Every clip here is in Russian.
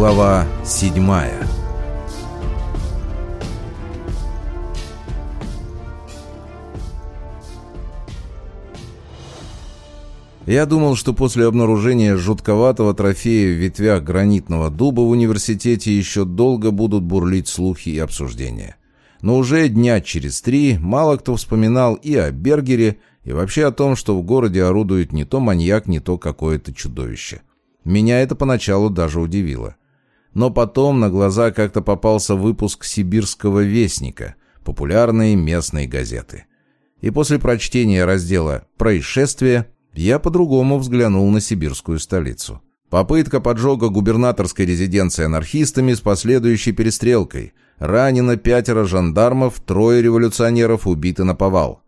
Глава седьмая Я думал, что после обнаружения жутковатого трофея в ветвях гранитного дуба в университете еще долго будут бурлить слухи и обсуждения. Но уже дня через три мало кто вспоминал и о Бергере, и вообще о том, что в городе орудует не то маньяк, не то какое-то чудовище. Меня это поначалу даже удивило. Но потом на глаза как-то попался выпуск «Сибирского вестника», популярной местной газеты. И после прочтения раздела «Происшествие» я по-другому взглянул на сибирскую столицу. Попытка поджога губернаторской резиденции анархистами с последующей перестрелкой. Ранено пятеро жандармов, трое революционеров убиты на повал.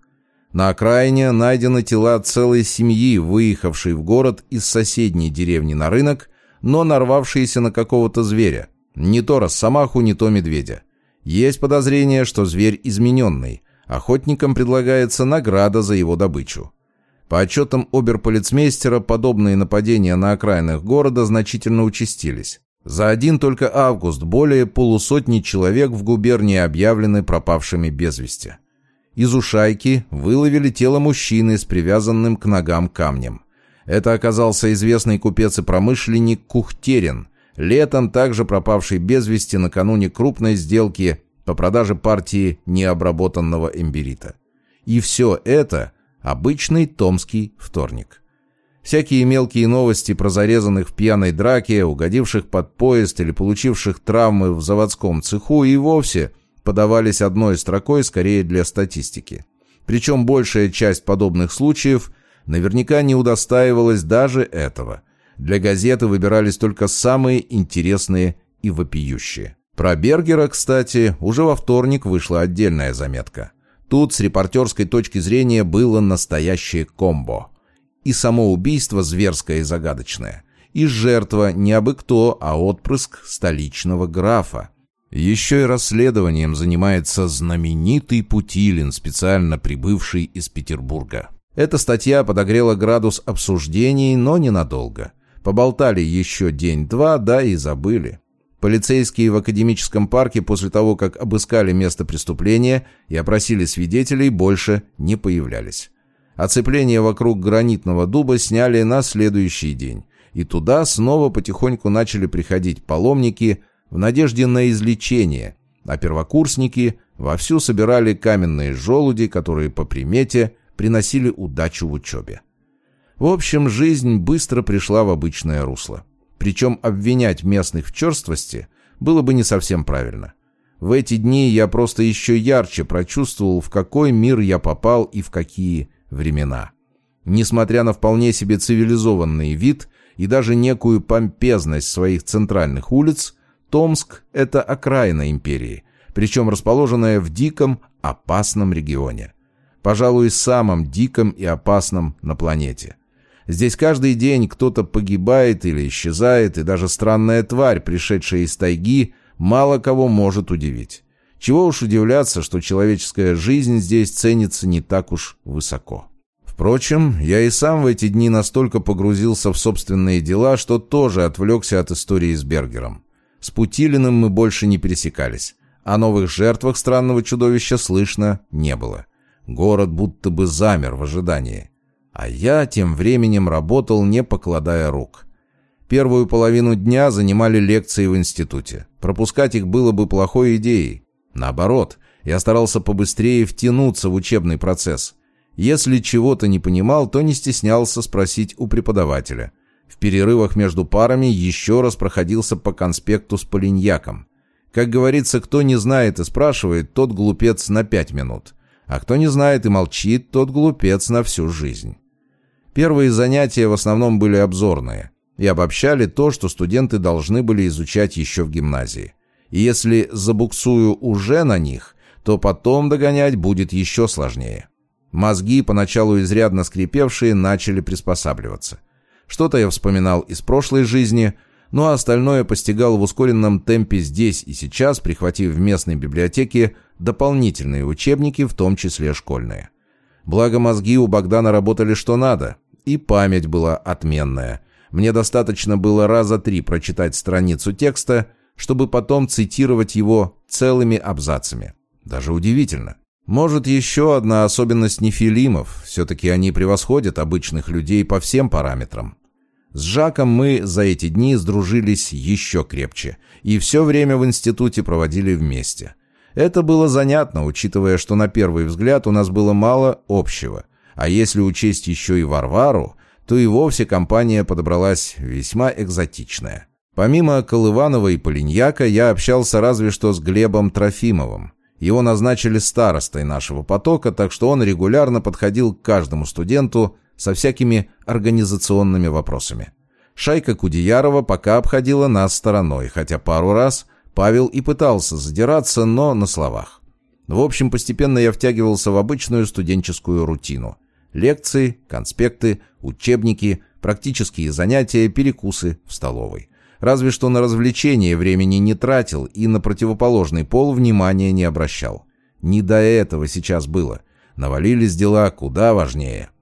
На окраине найдены тела целой семьи, выехавшей в город из соседней деревни на рынок, но нарвавшиеся на какого-то зверя. Не то росомаху, не то медведя. Есть подозрение, что зверь измененный. Охотникам предлагается награда за его добычу. По отчетам оберполицмейстера, подобные нападения на окраинах города значительно участились. За один только август более полусотни человек в губернии объявлены пропавшими без вести. Из ушайки выловили тело мужчины с привязанным к ногам камнем. Это оказался известный купец и промышленник Кухтерин, летом также пропавший без вести накануне крупной сделки по продаже партии необработанного имбирита. И все это Обычный томский вторник. Всякие мелкие новости про зарезанных в пьяной драке, угодивших под поезд или получивших травмы в заводском цеху и вовсе подавались одной строкой скорее для статистики. Причем большая часть подобных случаев наверняка не удостаивалась даже этого. Для газеты выбирались только самые интересные и вопиющие. Про Бергера, кстати, уже во вторник вышла отдельная заметка – Тут с репортерской точки зрения было настоящее комбо. И само убийство зверское и загадочное. И жертва не абы кто, а отпрыск столичного графа. Еще и расследованием занимается знаменитый Путилин, специально прибывший из Петербурга. Эта статья подогрела градус обсуждений, но ненадолго. Поболтали еще день-два, да и забыли. Полицейские в академическом парке после того, как обыскали место преступления и опросили свидетелей, больше не появлялись. Оцепление вокруг гранитного дуба сняли на следующий день, и туда снова потихоньку начали приходить паломники в надежде на излечение, а первокурсники вовсю собирали каменные желуди, которые по примете приносили удачу в учебе. В общем, жизнь быстро пришла в обычное русло. Причем обвинять местных в черствости было бы не совсем правильно. В эти дни я просто еще ярче прочувствовал, в какой мир я попал и в какие времена. Несмотря на вполне себе цивилизованный вид и даже некую помпезность своих центральных улиц, Томск – это окраина империи, причем расположенная в диком, опасном регионе. Пожалуй, самом диком и опасном на планете – Здесь каждый день кто-то погибает или исчезает, и даже странная тварь, пришедшая из тайги, мало кого может удивить. Чего уж удивляться, что человеческая жизнь здесь ценится не так уж высоко. Впрочем, я и сам в эти дни настолько погрузился в собственные дела, что тоже отвлекся от истории с Бергером. С Путилиным мы больше не пересекались. О новых жертвах странного чудовища слышно не было. Город будто бы замер в ожидании. А я тем временем работал, не покладая рук. Первую половину дня занимали лекции в институте. Пропускать их было бы плохой идеей. Наоборот, я старался побыстрее втянуться в учебный процесс. Если чего-то не понимал, то не стеснялся спросить у преподавателя. В перерывах между парами еще раз проходился по конспекту с полиньяком. Как говорится, кто не знает и спрашивает, тот глупец на пять минут. А кто не знает и молчит, тот глупец на всю жизнь. Первые занятия в основном были обзорные и обобщали то, что студенты должны были изучать еще в гимназии. И если забуксую уже на них, то потом догонять будет еще сложнее. Мозги, поначалу изрядно скрипевшие, начали приспосабливаться. Что-то я вспоминал из прошлой жизни, но остальное постигал в ускоренном темпе здесь и сейчас, прихватив в местной библиотеке дополнительные учебники, в том числе школьные. Благо мозги у Богдана работали что надо, и память была отменная. Мне достаточно было раза три прочитать страницу текста, чтобы потом цитировать его целыми абзацами. Даже удивительно. Может, еще одна особенность нефилимов. Все-таки они превосходят обычных людей по всем параметрам. С Жаком мы за эти дни сдружились еще крепче и все время в институте проводили вместе. Это было занятно, учитывая, что на первый взгляд у нас было мало общего. А если учесть еще и Варвару, то и вовсе компания подобралась весьма экзотичная. Помимо Колыванова и Полиньяка, я общался разве что с Глебом Трофимовым. Его назначили старостой нашего потока, так что он регулярно подходил к каждому студенту со всякими организационными вопросами. Шайка Кудеярова пока обходила нас стороной, хотя пару раз Павел и пытался задираться, но на словах. В общем, постепенно я втягивался в обычную студенческую рутину. Лекции, конспекты, учебники, практические занятия, перекусы в столовой. Разве что на развлечения времени не тратил и на противоположный пол внимания не обращал. Не до этого сейчас было. Навалились дела куда важнее.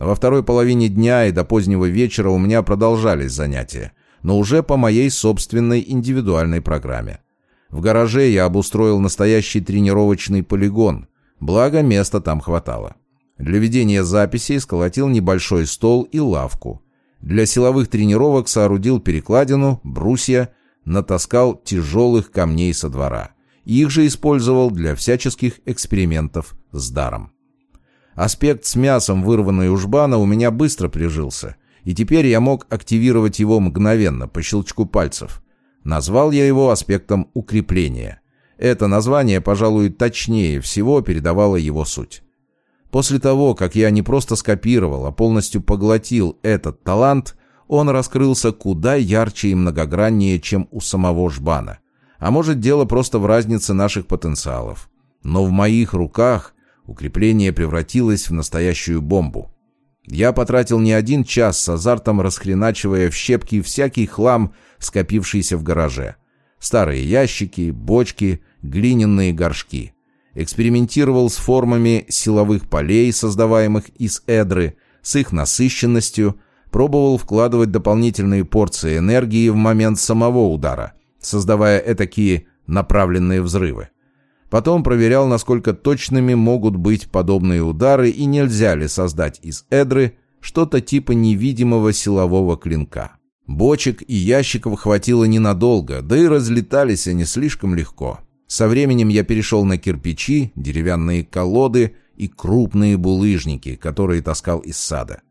Во второй половине дня и до позднего вечера у меня продолжались занятия, но уже по моей собственной индивидуальной программе. В гараже я обустроил настоящий тренировочный полигон, благо места там хватало. Для ведения записей сколотил небольшой стол и лавку. Для силовых тренировок соорудил перекладину, брусья, натаскал тяжелых камней со двора. Их же использовал для всяческих экспериментов с даром. Аспект с мясом, вырванный у жбана, у меня быстро прижился, и теперь я мог активировать его мгновенно, по щелчку пальцев. Назвал я его аспектом укрепления. Это название, пожалуй, точнее всего передавало его суть. После того, как я не просто скопировал, а полностью поглотил этот талант, он раскрылся куда ярче и многограннее, чем у самого Жбана. А может, дело просто в разнице наших потенциалов. Но в моих руках Укрепление превратилось в настоящую бомбу. Я потратил не один час с азартом, расхреначивая в щепки всякий хлам, скопившийся в гараже. Старые ящики, бочки, глиняные горшки. Экспериментировал с формами силовых полей, создаваемых из эдры, с их насыщенностью, пробовал вкладывать дополнительные порции энергии в момент самого удара, создавая этакие направленные взрывы. Потом проверял, насколько точными могут быть подобные удары и нельзя ли создать из эдры что-то типа невидимого силового клинка. Бочек и ящиков хватило ненадолго, да и разлетались они слишком легко. Со временем я перешел на кирпичи, деревянные колоды и крупные булыжники, которые таскал из сада.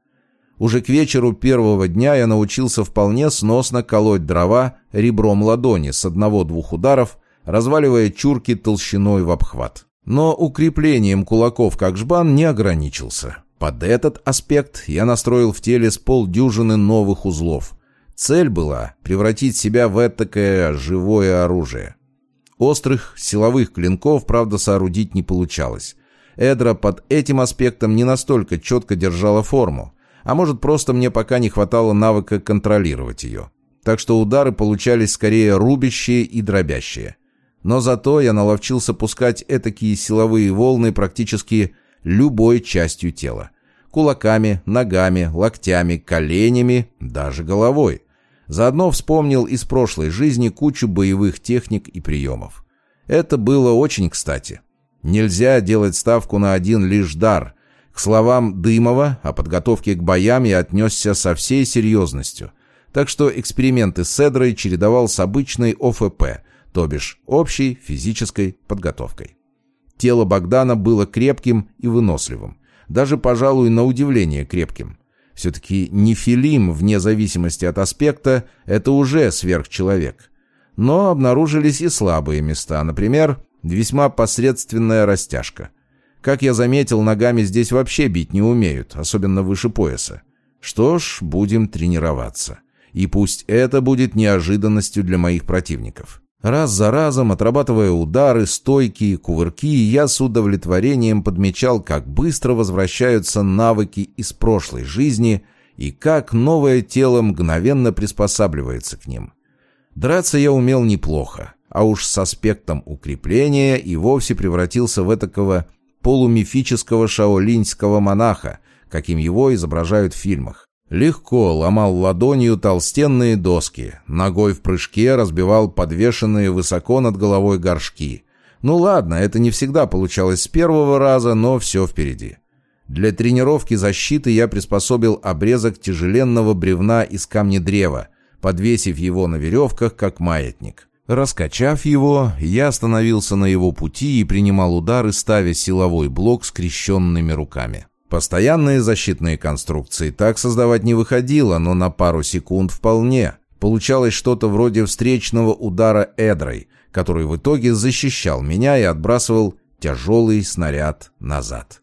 Уже к вечеру первого дня я научился вполне сносно колоть дрова ребром ладони с одного-двух ударов – разваливая чурки толщиной в обхват. Но укреплением кулаков как жбан не ограничился. Под этот аспект я настроил в теле с полдюжины новых узлов. Цель была превратить себя в этакое живое оружие. Острых силовых клинков, правда, соорудить не получалось. Эдра под этим аспектом не настолько четко держала форму, а может просто мне пока не хватало навыка контролировать ее. Так что удары получались скорее рубящие и дробящие. Но зато я наловчился пускать этакие силовые волны практически любой частью тела. Кулаками, ногами, локтями, коленями, даже головой. Заодно вспомнил из прошлой жизни кучу боевых техник и приемов. Это было очень кстати. Нельзя делать ставку на один лишь дар. К словам Дымова о подготовке к боям я отнесся со всей серьезностью. Так что эксперименты с Эдрой чередовал с обычной ОФП – то бишь общей физической подготовкой. Тело Богдана было крепким и выносливым, даже, пожалуй, на удивление крепким. Все-таки нефилим, вне зависимости от аспекта, это уже сверхчеловек. Но обнаружились и слабые места, например, весьма посредственная растяжка. Как я заметил, ногами здесь вообще бить не умеют, особенно выше пояса. Что ж, будем тренироваться. И пусть это будет неожиданностью для моих противников. Раз за разом, отрабатывая удары, стойки, кувырки, я с удовлетворением подмечал, как быстро возвращаются навыки из прошлой жизни и как новое тело мгновенно приспосабливается к ним. Драться я умел неплохо, а уж с аспектом укрепления и вовсе превратился в этакого полумифического шаолиньского монаха, каким его изображают в фильмах. Легко ломал ладонью толстенные доски, ногой в прыжке разбивал подвешенные высоко над головой горшки. Ну ладно, это не всегда получалось с первого раза, но все впереди. Для тренировки защиты я приспособил обрезок тяжеленного бревна из камня древа, подвесив его на веревках, как маятник. Раскачав его, я остановился на его пути и принимал удары, ставя силовой блок скрещенными руками. Постоянные защитные конструкции так создавать не выходило, но на пару секунд вполне. Получалось что-то вроде встречного удара эдрой, который в итоге защищал меня и отбрасывал тяжелый снаряд назад.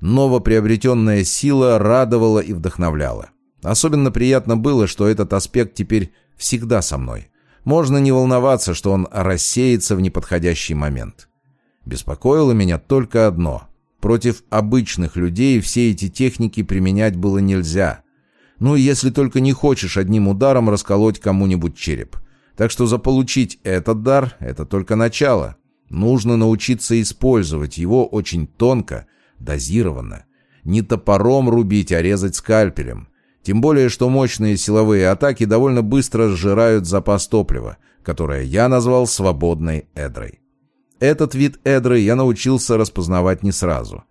Новоприобретенная сила радовала и вдохновляла. Особенно приятно было, что этот аспект теперь всегда со мной. Можно не волноваться, что он рассеется в неподходящий момент. Беспокоило меня только одно. Против обычных людей все эти техники применять было нельзя. Ну, если только не хочешь одним ударом расколоть кому-нибудь череп. Так что заполучить этот дар – это только начало. Нужно научиться использовать его очень тонко, дозированно. Не топором рубить, а резать скальпелем. Тем более, что мощные силовые атаки довольно быстро сжирают запас топлива, которое я назвал свободной эдрой. Этот вид эдры я научился распознавать не сразу.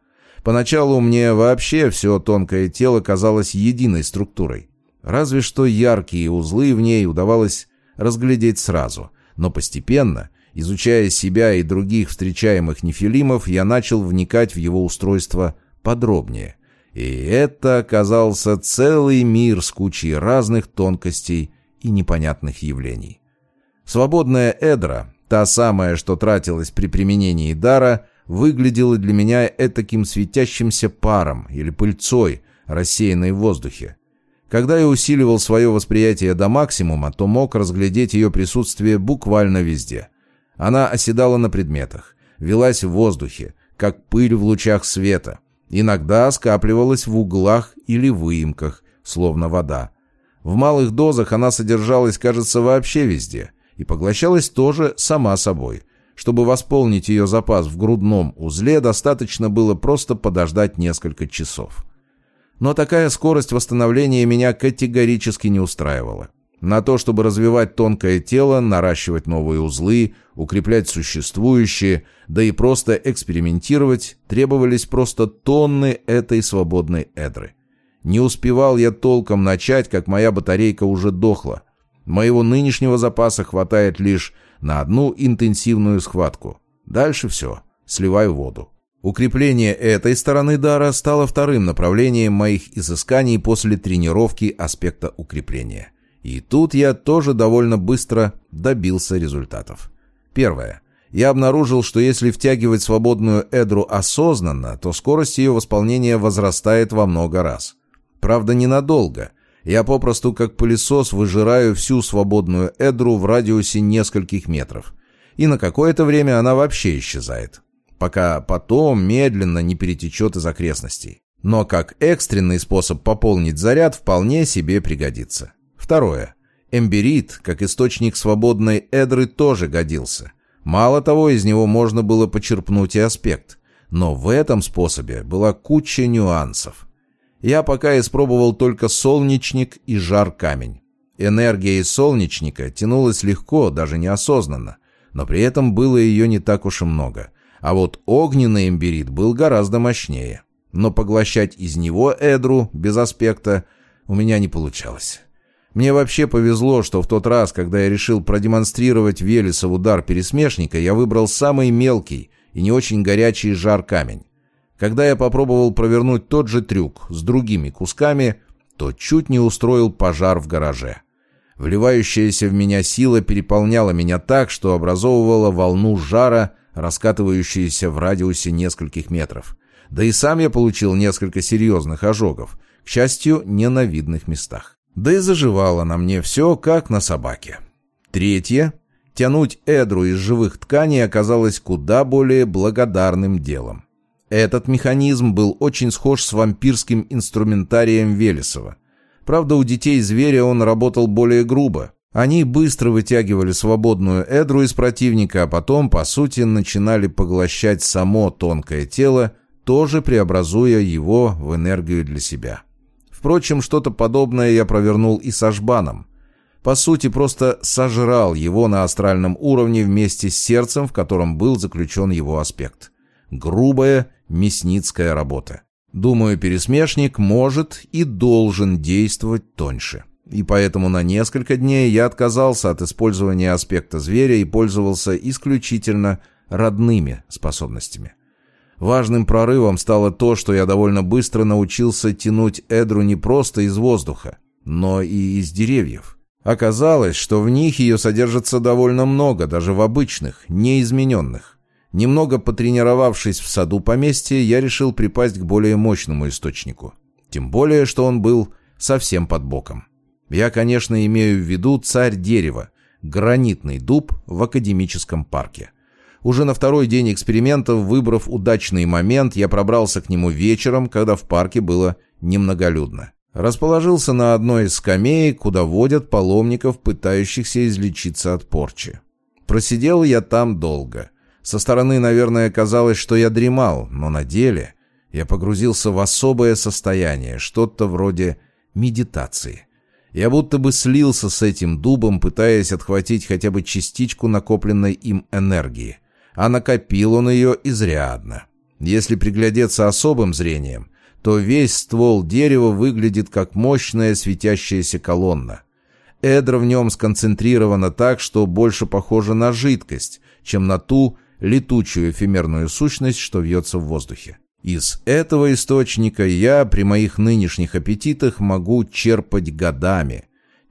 Поначалу мне вообще все тонкое тело казалось единой структурой. Разве что яркие узлы в ней удавалось разглядеть сразу. Но постепенно, изучая себя и других встречаемых нефилимов, я начал вникать в его устройство подробнее. И это оказался целый мир с кучей разных тонкостей и непонятных явлений. Свободная эдра, Та самая, что тратилась при применении дара, выглядела для меня этаким светящимся паром или пыльцой, рассеянной в воздухе. Когда я усиливал свое восприятие до максимума, то мог разглядеть ее присутствие буквально везде. Она оседала на предметах, велась в воздухе, как пыль в лучах света. Иногда скапливалась в углах или выемках, словно вода. В малых дозах она содержалась, кажется, вообще везде и поглощалась тоже сама собой. Чтобы восполнить ее запас в грудном узле, достаточно было просто подождать несколько часов. Но такая скорость восстановления меня категорически не устраивала. На то, чтобы развивать тонкое тело, наращивать новые узлы, укреплять существующие, да и просто экспериментировать, требовались просто тонны этой свободной эдры. Не успевал я толком начать, как моя батарейка уже дохла. Моего нынешнего запаса хватает лишь на одну интенсивную схватку. Дальше все. Сливаю воду. Укрепление этой стороны дара стало вторым направлением моих изысканий после тренировки аспекта укрепления. И тут я тоже довольно быстро добился результатов. Первое. Я обнаружил, что если втягивать свободную эдру осознанно, то скорость ее восполнения возрастает во много раз. Правда, ненадолго. Я попросту как пылесос выжираю всю свободную эдру в радиусе нескольких метров. И на какое-то время она вообще исчезает. Пока потом медленно не перетечет из окрестностей. Но как экстренный способ пополнить заряд вполне себе пригодится. Второе. Эмберит, как источник свободной эдры, тоже годился. Мало того, из него можно было почерпнуть и аспект. Но в этом способе была куча нюансов. Я пока испробовал только солнечник и жар-камень. Энергия из солнечника тянулась легко, даже неосознанно, но при этом было ее не так уж и много. А вот огненный имбирит был гораздо мощнее. Но поглощать из него эдру без аспекта у меня не получалось. Мне вообще повезло, что в тот раз, когда я решил продемонстрировать Велесов удар пересмешника, я выбрал самый мелкий и не очень горячий жар-камень. Когда я попробовал провернуть тот же трюк с другими кусками, то чуть не устроил пожар в гараже. Вливающаяся в меня сила переполняла меня так, что образовывала волну жара, раскатывающуюся в радиусе нескольких метров. Да и сам я получил несколько серьезных ожогов, к счастью, не на видных местах. Да и заживало на мне все, как на собаке. Третье. Тянуть эдру из живых тканей оказалось куда более благодарным делом. Этот механизм был очень схож с вампирским инструментарием Велесова. Правда, у детей зверя он работал более грубо. Они быстро вытягивали свободную эдру из противника, а потом, по сути, начинали поглощать само тонкое тело, тоже преобразуя его в энергию для себя. Впрочем, что-то подобное я провернул и с Ашбаном. По сути, просто сожрал его на астральном уровне вместе с сердцем, в котором был заключен его аспект. Грубая мясницкая работа. Думаю, пересмешник может и должен действовать тоньше. И поэтому на несколько дней я отказался от использования аспекта зверя и пользовался исключительно родными способностями. Важным прорывом стало то, что я довольно быстро научился тянуть Эдру не просто из воздуха, но и из деревьев. Оказалось, что в них ее содержится довольно много, даже в обычных, неизмененных. Немного потренировавшись в саду поместья, я решил припасть к более мощному источнику. Тем более, что он был совсем под боком. Я, конечно, имею в виду царь дерева, гранитный дуб в академическом парке. Уже на второй день экспериментов, выбрав удачный момент, я пробрался к нему вечером, когда в парке было немноголюдно. Расположился на одной из скамеек, куда водят паломников, пытающихся излечиться от порчи. Просидел я там долго. Со стороны, наверное, казалось, что я дремал, но на деле я погрузился в особое состояние, что-то вроде медитации. Я будто бы слился с этим дубом, пытаясь отхватить хотя бы частичку накопленной им энергии а накопил он ее изрядно. Если приглядеться особым зрением, то весь ствол дерева выглядит как мощная светящаяся колонна. Эдра в нем сконцентрирована так, что больше похожа на жидкость, чем на ту летучую эфемерную сущность, что вьется в воздухе. Из этого источника я при моих нынешних аппетитах могу черпать годами.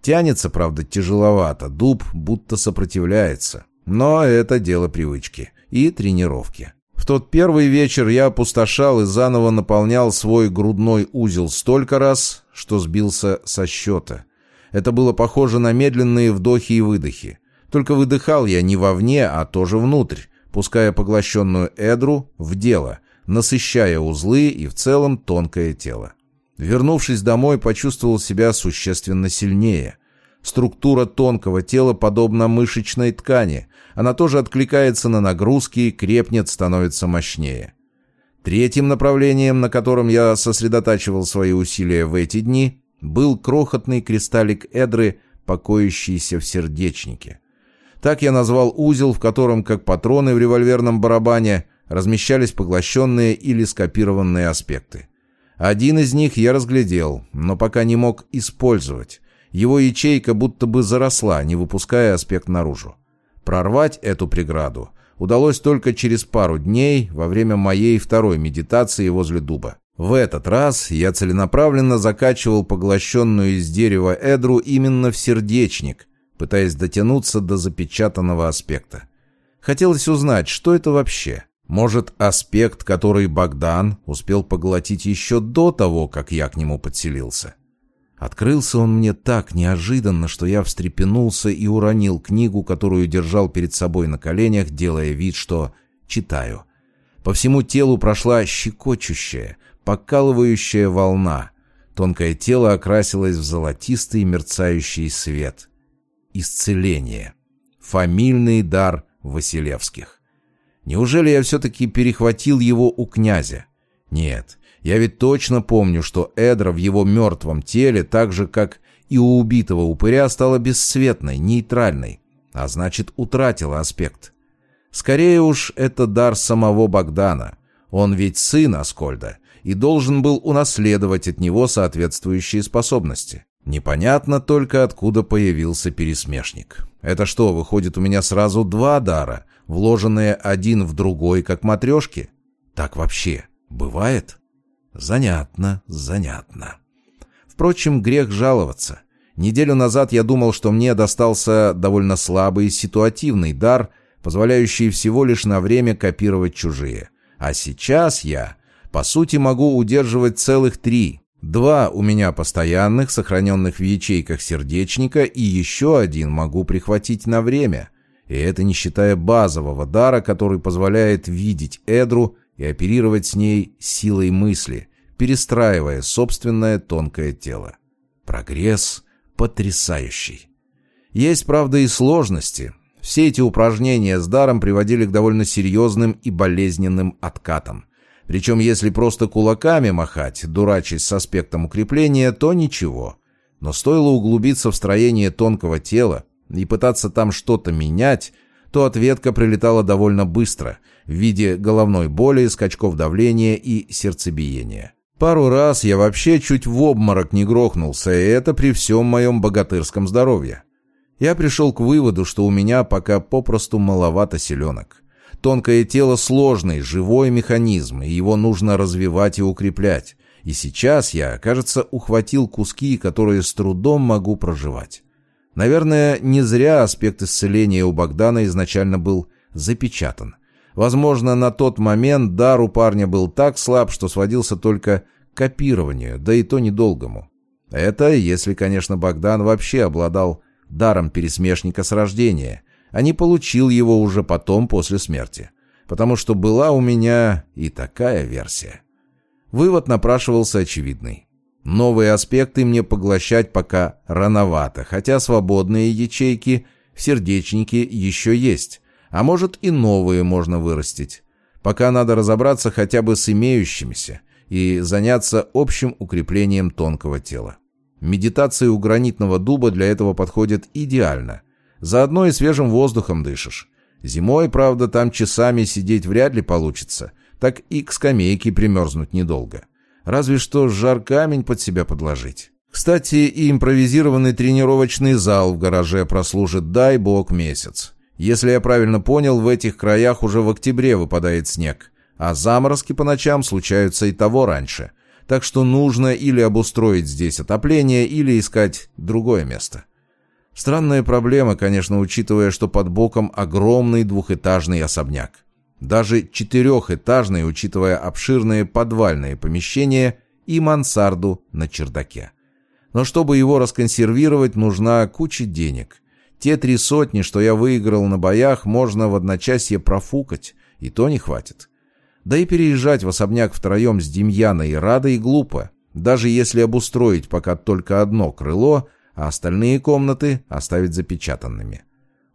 Тянется, правда, тяжеловато, дуб будто сопротивляется. Но это дело привычки и тренировки. В тот первый вечер я опустошал и заново наполнял свой грудной узел столько раз, что сбился со счета. Это было похоже на медленные вдохи и выдохи. Только выдыхал я не вовне, а тоже внутрь, пуская поглощенную эдру в дело, насыщая узлы и в целом тонкое тело. Вернувшись домой, почувствовал себя существенно сильнее. Структура тонкого тела подобна мышечной ткани. Она тоже откликается на нагрузки, крепнет, становится мощнее. Третьим направлением, на котором я сосредотачивал свои усилия в эти дни, был крохотный кристаллик эдры, покоящийся в сердечнике. Так я назвал узел, в котором, как патроны в револьверном барабане, размещались поглощенные или скопированные аспекты. Один из них я разглядел, но пока не мог использовать. Его ячейка будто бы заросла, не выпуская аспект наружу. Прорвать эту преграду удалось только через пару дней во время моей второй медитации возле дуба. В этот раз я целенаправленно закачивал поглощенную из дерева эдру именно в сердечник, пытаясь дотянуться до запечатанного аспекта. Хотелось узнать, что это вообще. Может, аспект, который Богдан успел поглотить еще до того, как я к нему подселился? Открылся он мне так неожиданно, что я встрепенулся и уронил книгу, которую держал перед собой на коленях, делая вид, что читаю. По всему телу прошла щекочущая, покалывающая волна. Тонкое тело окрасилось в золотистый мерцающий свет. Исцеление. Фамильный дар Василевских. Неужели я все-таки перехватил его у князя? Нет, я ведь точно помню, что Эдра в его мертвом теле, так же, как и у убитого упыря, стала бесцветной, нейтральной, а значит, утратила аспект. Скорее уж, это дар самого Богдана. Он ведь сын Аскольда и должен был унаследовать от него соответствующие способности. Непонятно только, откуда появился пересмешник. Это что, выходит у меня сразу два дара, вложенные один в другой, как матрешки? Так вообще бывает? Занятно, занятно. Впрочем, грех жаловаться. Неделю назад я думал, что мне достался довольно слабый ситуативный дар, позволяющий всего лишь на время копировать чужие. А сейчас я, по сути, могу удерживать целых три. Два у меня постоянных, сохраненных в ячейках сердечника, и еще один могу прихватить на время. И это не считая базового дара, который позволяет видеть Эдру и оперировать с ней силой мысли, перестраивая собственное тонкое тело. Прогресс потрясающий. Есть, правда, и сложности. Все эти упражнения с даром приводили к довольно серьезным и болезненным откатам. Причем если просто кулаками махать, дурачись с аспектом укрепления, то ничего. Но стоило углубиться в строение тонкого тела и пытаться там что-то менять, то ответка прилетала довольно быстро, в виде головной боли, скачков давления и сердцебиения. Пару раз я вообще чуть в обморок не грохнулся, и это при всем моем богатырском здоровье. Я пришел к выводу, что у меня пока попросту маловато селенок. Тонкое тело – сложный, живой механизм, и его нужно развивать и укреплять. И сейчас я, кажется, ухватил куски, которые с трудом могу проживать. Наверное, не зря аспект исцеления у Богдана изначально был запечатан. Возможно, на тот момент дар у парня был так слаб, что сводился только к копированию, да и то недолгому. Это если, конечно, Богдан вообще обладал даром пересмешника с рождения, а не получил его уже потом после смерти. Потому что была у меня и такая версия. Вывод напрашивался очевидный. Новые аспекты мне поглощать пока рановато, хотя свободные ячейки в сердечнике еще есть, а может и новые можно вырастить. Пока надо разобраться хотя бы с имеющимися и заняться общим укреплением тонкого тела. Медитация у гранитного дуба для этого подходит идеально. Заодно и свежим воздухом дышишь. Зимой, правда, там часами сидеть вряд ли получится, так и к скамейке примерзнуть недолго. Разве что жар камень под себя подложить. Кстати, и импровизированный тренировочный зал в гараже прослужит, дай бог, месяц. Если я правильно понял, в этих краях уже в октябре выпадает снег, а заморозки по ночам случаются и того раньше. Так что нужно или обустроить здесь отопление, или искать другое место. Странная проблема, конечно, учитывая, что под боком огромный двухэтажный особняк. Даже четырехэтажный, учитывая обширные подвальные помещения и мансарду на чердаке. Но чтобы его расконсервировать, нужна куча денег. Те три сотни, что я выиграл на боях, можно в одночасье профукать, и то не хватит. Да и переезжать в особняк втроем с Демьяной и Радой глупо, даже если обустроить пока только одно крыло, а остальные комнаты оставить запечатанными.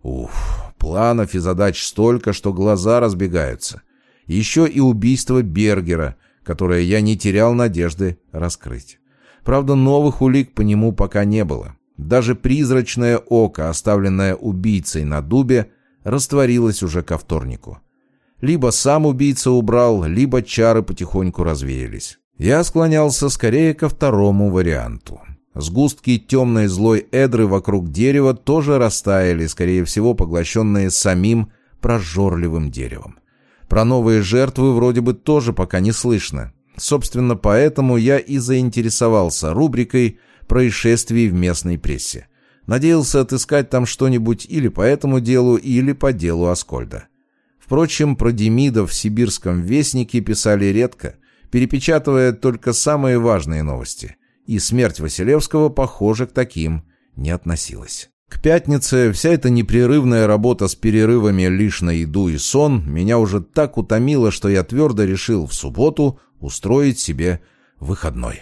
Уф, планов и задач столько, что глаза разбегаются. Еще и убийство Бергера, которое я не терял надежды раскрыть. Правда, новых улик по нему пока не было. Даже призрачное око, оставленное убийцей на дубе, растворилось уже ко вторнику. Либо сам убийца убрал, либо чары потихоньку развеялись. Я склонялся скорее ко второму варианту. Сгустки темной злой эдры вокруг дерева тоже растаяли, скорее всего, поглощенные самим прожорливым деревом. Про новые жертвы вроде бы тоже пока не слышно. Собственно, поэтому я и заинтересовался рубрикой происшествий в местной прессе. Надеялся отыскать там что-нибудь или по этому делу, или по делу Аскольда. Впрочем, про Демида в «Сибирском вестнике» писали редко, перепечатывая только самые важные новости и смерть Василевского, похоже, к таким не относилась. К пятнице вся эта непрерывная работа с перерывами лишь на еду и сон меня уже так утомила, что я твердо решил в субботу устроить себе выходной.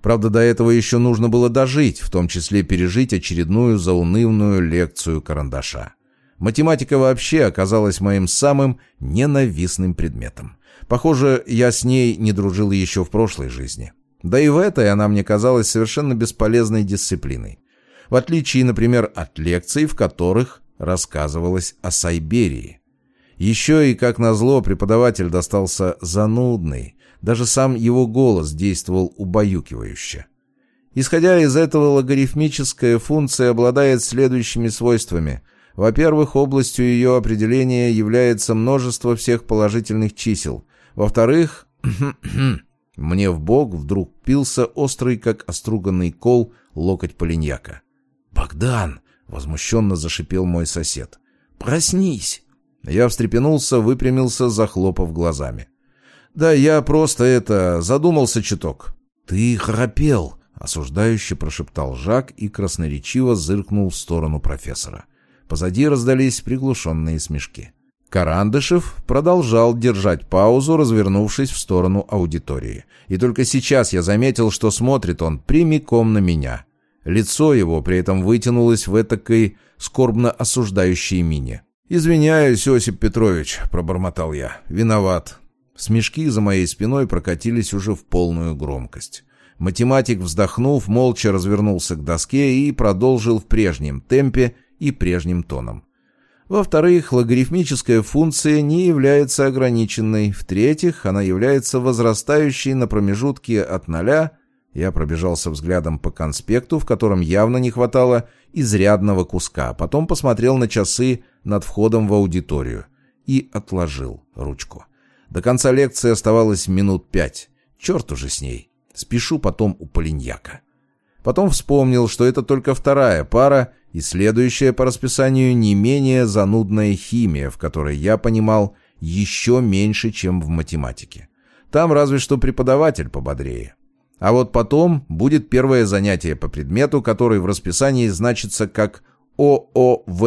Правда, до этого еще нужно было дожить, в том числе пережить очередную заунывную лекцию карандаша. Математика вообще оказалась моим самым ненавистным предметом. Похоже, я с ней не дружил еще в прошлой жизни. Да и в этой она мне казалась совершенно бесполезной дисциплиной. В отличие, например, от лекций, в которых рассказывалось о Сайберии. Еще и, как назло, преподаватель достался занудный. Даже сам его голос действовал убаюкивающе. Исходя из этого, логарифмическая функция обладает следующими свойствами. Во-первых, областью ее определения является множество всех положительных чисел. Во-вторых, Мне в бок вдруг пился острый, как оструганный кол, локоть полиньяка. «Богдан!» — возмущенно зашипел мой сосед. «Проснись!» Я встрепенулся, выпрямился, захлопав глазами. «Да я просто это... задумался чуток». «Ты храпел!» — осуждающе прошептал Жак и красноречиво зыркнул в сторону профессора. Позади раздались приглушенные смешки. Карандышев продолжал держать паузу, развернувшись в сторону аудитории. И только сейчас я заметил, что смотрит он прямиком на меня. Лицо его при этом вытянулось в этакой скорбно осуждающей мине. «Извиняюсь, Осип Петрович», — пробормотал я. «Виноват». Смешки за моей спиной прокатились уже в полную громкость. Математик, вздохнув, молча развернулся к доске и продолжил в прежнем темпе и прежним тоном. Во-вторых, логарифмическая функция не является ограниченной. В-третьих, она является возрастающей на промежутке от ноля я пробежался взглядом по конспекту, в котором явно не хватало изрядного куска, потом посмотрел на часы над входом в аудиторию и отложил ручку. До конца лекции оставалось минут пять. Черт уже с ней. Спешу потом у Полиньяка. Потом вспомнил, что это только вторая пара и следующая по расписанию не менее занудная химия, в которой я понимал еще меньше, чем в математике. Там разве что преподаватель пободрее. А вот потом будет первое занятие по предмету, который в расписании значится как ООВ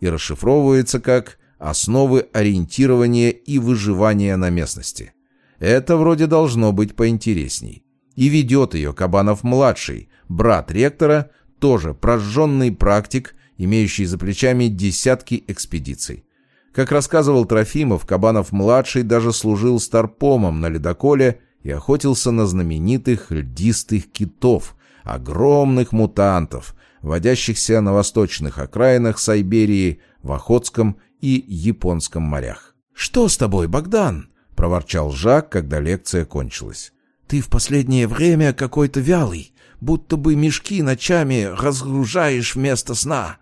и расшифровывается как «Основы ориентирования и выживания на местности». Это вроде должно быть поинтересней. И ведет ее Кабанов-младший, брат ректора, тоже прожженный практик, имеющий за плечами десятки экспедиций. Как рассказывал Трофимов, Кабанов-младший даже служил старпомом на ледоколе и охотился на знаменитых льдистых китов, огромных мутантов, водящихся на восточных окраинах Сайберии, в Охотском и Японском морях. «Что с тобой, Богдан?» — проворчал Жак, когда лекция кончилась. «Ты в последнее время какой-то вялый, будто бы мешки ночами разгружаешь вместо сна».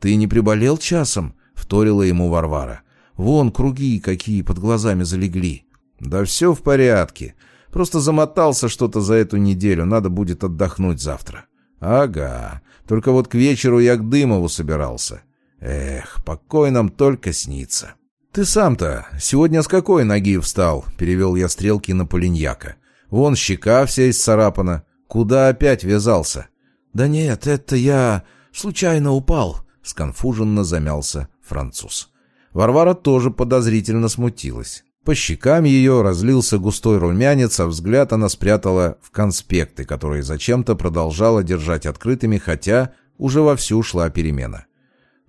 «Ты не приболел часом?» — вторила ему Варвара. «Вон круги какие под глазами залегли». «Да все в порядке. Просто замотался что-то за эту неделю, надо будет отдохнуть завтра. Ага, только вот к вечеру я к Дымову собирался. Эх, покой нам только снится. Ты сам-то сегодня с какой ноги встал? Перевел я стрелки на Полиньяка. Вон щека вся исцарапана. Куда опять вязался? Да нет, это я случайно упал. Сконфуженно замялся француз. Варвара тоже подозрительно смутилась. По щекам ее разлился густой румянец, а взгляд она спрятала в конспекты, которые зачем-то продолжала держать открытыми, хотя уже вовсю шла перемена.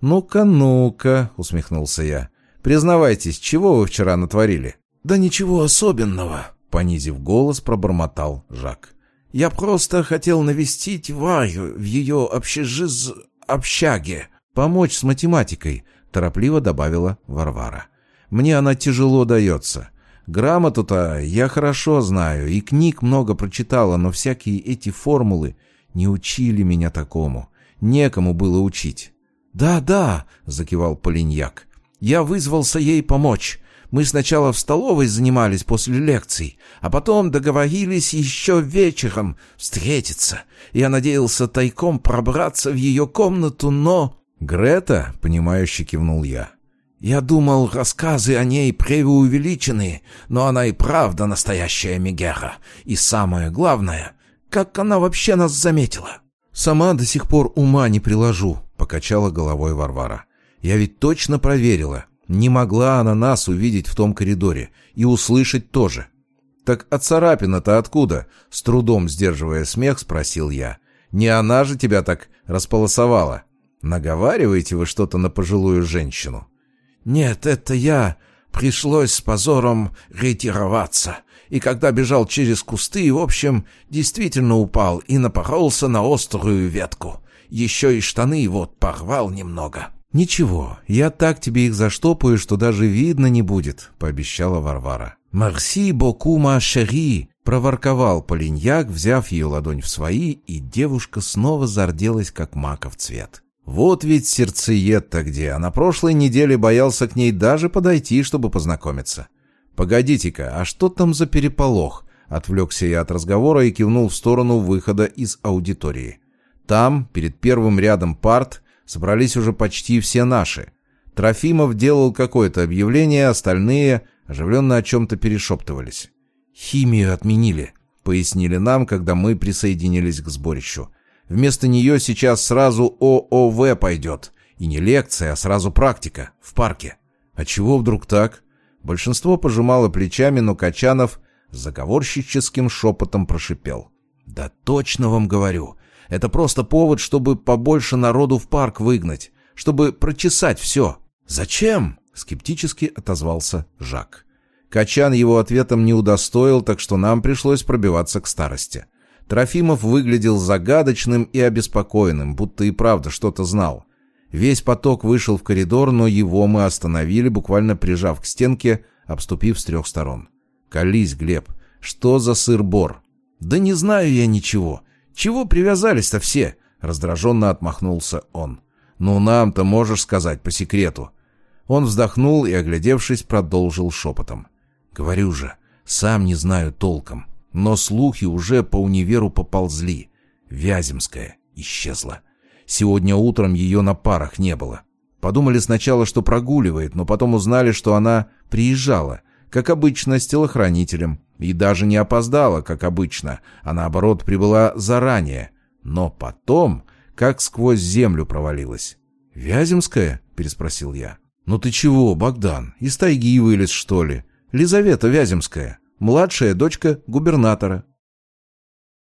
«Ну-ка, ну-ка», — усмехнулся я, — «признавайтесь, чего вы вчера натворили?» «Да ничего особенного», — понизив голос, пробормотал Жак. «Я просто хотел навестить Варю в ее общежиз... общаге». «Помочь с математикой», — торопливо добавила Варвара. Мне она тяжело дается. Грамоту-то я хорошо знаю, и книг много прочитала, но всякие эти формулы не учили меня такому. Некому было учить. «Да, да», — закивал Полиньяк. «Я вызвался ей помочь. Мы сначала в столовой занимались после лекций, а потом договорились еще вечером встретиться. Я надеялся тайком пробраться в ее комнату, но...» «Грета?» — понимающе кивнул я. Я думал, рассказы о ней преувеличены, но она и правда настоящая Мегера. И самое главное, как она вообще нас заметила? Сама до сих пор ума не приложу, покачала головой Варвара. Я ведь точно проверила. Не могла она нас увидеть в том коридоре и услышать тоже. Так от царапина-то откуда? С трудом сдерживая смех, спросил я. Не она же тебя так располосовала? Наговариваете вы что-то на пожилую женщину? «Нет, это я. Пришлось с позором ретироваться. И когда бежал через кусты, в общем, действительно упал и напоролся на острую ветку. Еще и штаны вот порвал немного». «Ничего, я так тебе их заштопаю, что даже видно не будет», — пообещала Варвара. «Марси боку, ма шери», — проворковал Полиньяк, взяв ее ладонь в свои, и девушка снова зарделась, как маков цвет. Вот ведь сердцеед-то где, а на прошлой неделе боялся к ней даже подойти, чтобы познакомиться. «Погодите-ка, а что там за переполох?» Отвлекся я от разговора и кивнул в сторону выхода из аудитории. Там, перед первым рядом парт, собрались уже почти все наши. Трофимов делал какое-то объявление, остальные оживленно о чем-то перешептывались. «Химию отменили», — пояснили нам, когда мы присоединились к сборищу. Вместо нее сейчас сразу ООВ пойдет. И не лекция, а сразу практика. В парке. А чего вдруг так? Большинство пожимало плечами, но Качанов заговорщическим шепотом прошипел. «Да точно вам говорю. Это просто повод, чтобы побольше народу в парк выгнать. Чтобы прочесать все». «Зачем?» — скептически отозвался Жак. Качан его ответом не удостоил, так что нам пришлось пробиваться к старости. Трофимов выглядел загадочным и обеспокоенным, будто и правда что-то знал. Весь поток вышел в коридор, но его мы остановили, буквально прижав к стенке, обступив с трех сторон. «Колись, Глеб, что за сыр-бор?» «Да не знаю я ничего. Чего привязались-то все?» — раздраженно отмахнулся он. «Ну, нам-то можешь сказать по секрету». Он вздохнул и, оглядевшись, продолжил шепотом. «Говорю же, сам не знаю толком, но слухи уже по универу поползли. Вяземская исчезла. Сегодня утром ее на парах не было. Подумали сначала, что прогуливает, но потом узнали, что она приезжала, как обычно, с телохранителем. И даже не опоздала, как обычно, а наоборот прибыла заранее. Но потом, как сквозь землю провалилась. «Вяземская?» — переспросил я. «Ну ты чего, Богдан, из тайги вылез, что ли? Лизавета Вяземская, младшая дочка губернатора».